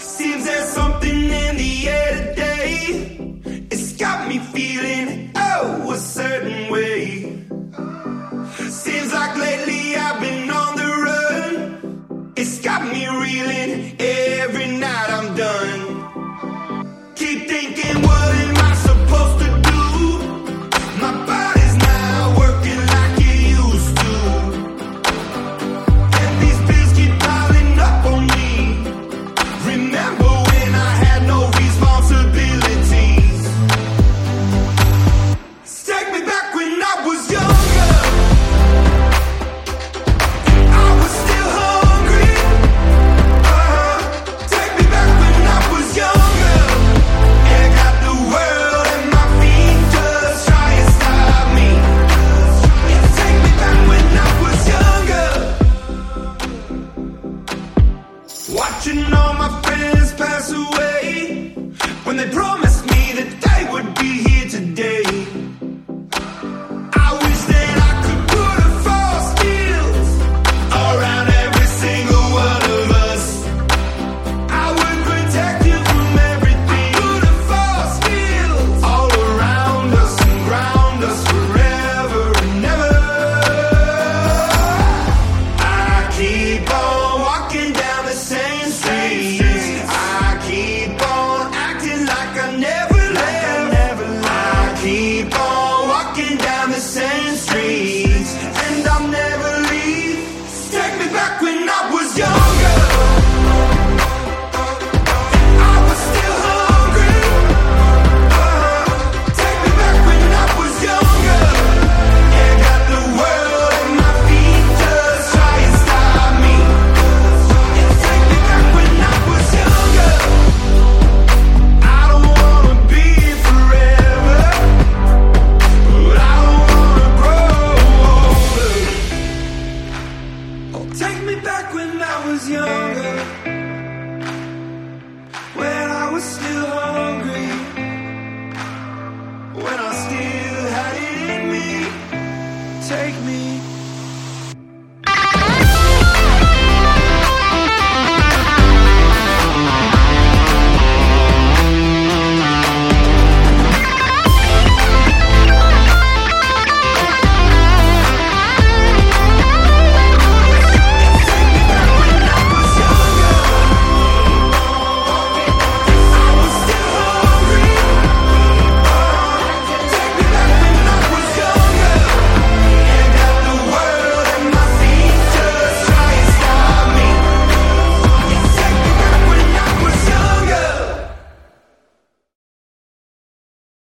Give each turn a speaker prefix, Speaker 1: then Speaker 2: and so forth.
Speaker 1: Seems there's something in the air. Watching all my friends pass away. When they promised Take me back when I was younger.